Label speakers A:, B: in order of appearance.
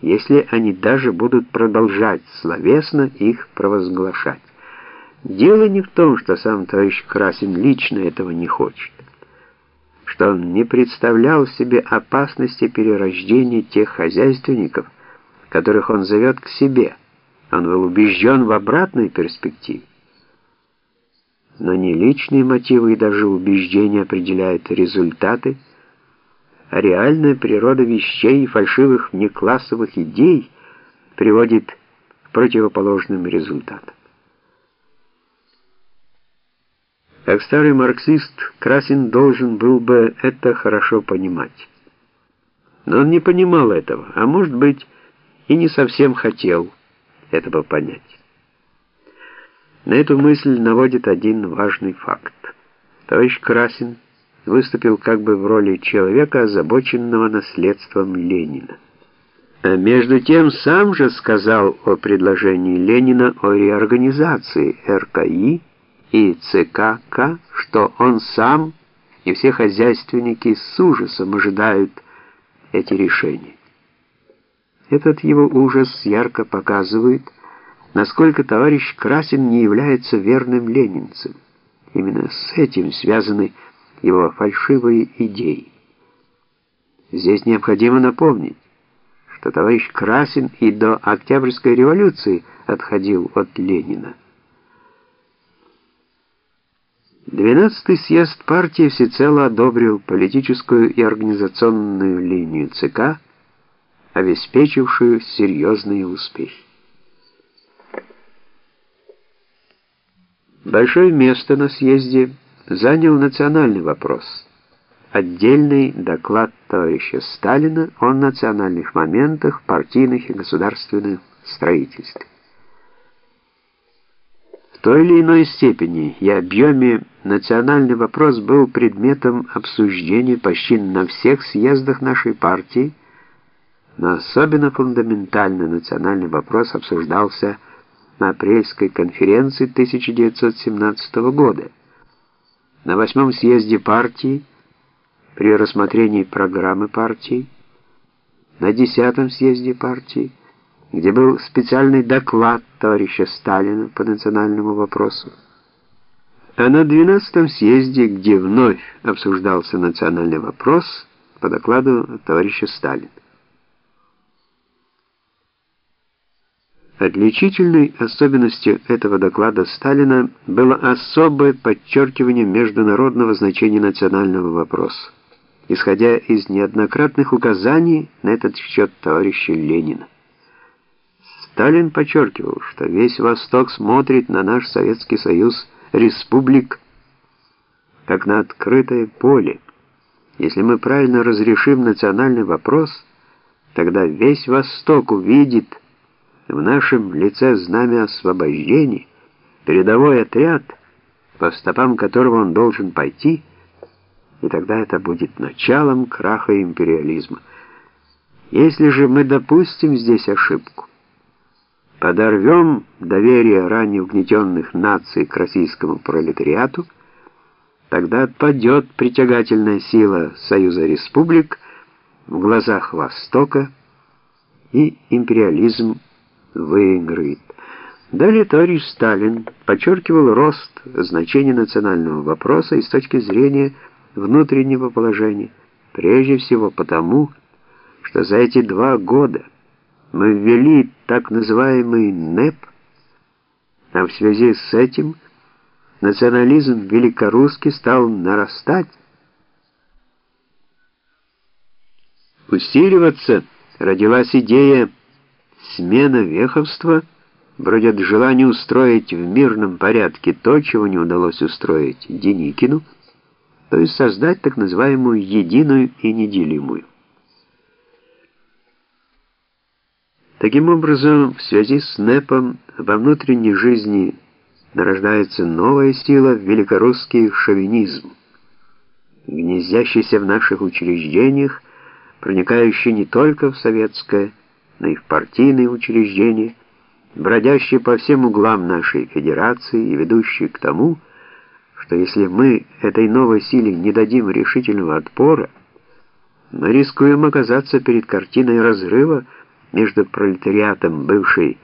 A: если они даже будут продолжать словесно их провозглашать. Дело не в том, что сам товарищ Красин лично этого не хочет, что он не представлял себе опасности перерождения тех хозяйственников, которых он зовет к себе. Он был убежден в обратной перспективе. Но не личные мотивы и даже убеждения определяют результаты, а реальная природа вещей и фальшивых неклассовых идей приводит к противоположным результатам. Как старый марксист, Красин должен был бы это хорошо понимать. Но он не понимал этого, а может быть и не совсем хотел этого понять. На эту мысль наводит один важный факт. Товарищ Красин выступил как бы в роли человека, озабоченного наследством Ленина. А между тем сам же сказал о предложении Ленина о реорганизации РКИ и ЦКК, что он сам и все хозяйственники с ужасом ожидают эти решения. Этот его ужас ярко показывает, насколько товарищ Красин не является верным ленинцем. Именно с этим связаны его фальшивые идеи. Здесь необходимо напомнить, что товарищ Красин и до Октябрьской революции отходил от Ленина. Двенадцатый съезд партии всецело одобрил политическую и организационную линию ЦК, обеспечившую серьезные успехи. Большое место на съезде занял национальный вопрос. Отдельный доклад товарища Сталина о национальных моментах партийных и государственных строительстве той или иной степени и объеме национальный вопрос был предметом обсуждения почти на всех съездах нашей партии, но особенно фундаментально национальный вопрос обсуждался на апрельской конференции 1917 года. На восьмом съезде партии при рассмотрении программы партии, на десятом съезде партии где был специальный доклад товарища Сталина по национальному вопросу, а на 12-м съезде, где вновь обсуждался национальный вопрос по докладу товарища Сталина. Отличительной особенностью этого доклада Сталина было особое подчеркивание международного значения национального вопроса, исходя из неоднократных указаний на этот счет товарища Ленина. Сталин подчеркивал, что весь Восток смотрит на наш Советский Союз республик как на открытое поле. Если мы правильно разрешим национальный вопрос, тогда весь Восток увидит в нашем лице знамя освобождения, передовой отряд, по стопам которого он должен пойти, и тогда это будет началом краха империализма. Если же мы допустим здесь ошибку, подорвем доверие ранее угнетенных наций к российскому пролетариату, тогда отпадет притягательная сила Союза Республик в глазах Востока, и империализм выиграет. Далее товарищ Сталин подчеркивал рост значения национального вопроса и с точки зрения внутреннего положения, прежде всего потому, что за эти два года мы ввели так называемый НЭП, а в связи с этим национализм великорусский стал нарастать. Усиливаться родилась идея смена веховства, вроде от желания устроить в мирном порядке то, чего не удалось устроить Деникину, то есть создать так называемую единую и неделимую. Таким образом, в связи с НЭПом во внутренней жизни нарождается новая сила великорусский шовинизм, гнездящийся в наших учреждениях, проникающий не только в советское, но и в партийные учреждения, бродящий по всем углам нашей федерации и ведущий к тому, что если мы этой новой силе не дадим решительного отпора, мы рискуем оказаться перед картиной разрыва, между пролетариатом бывшей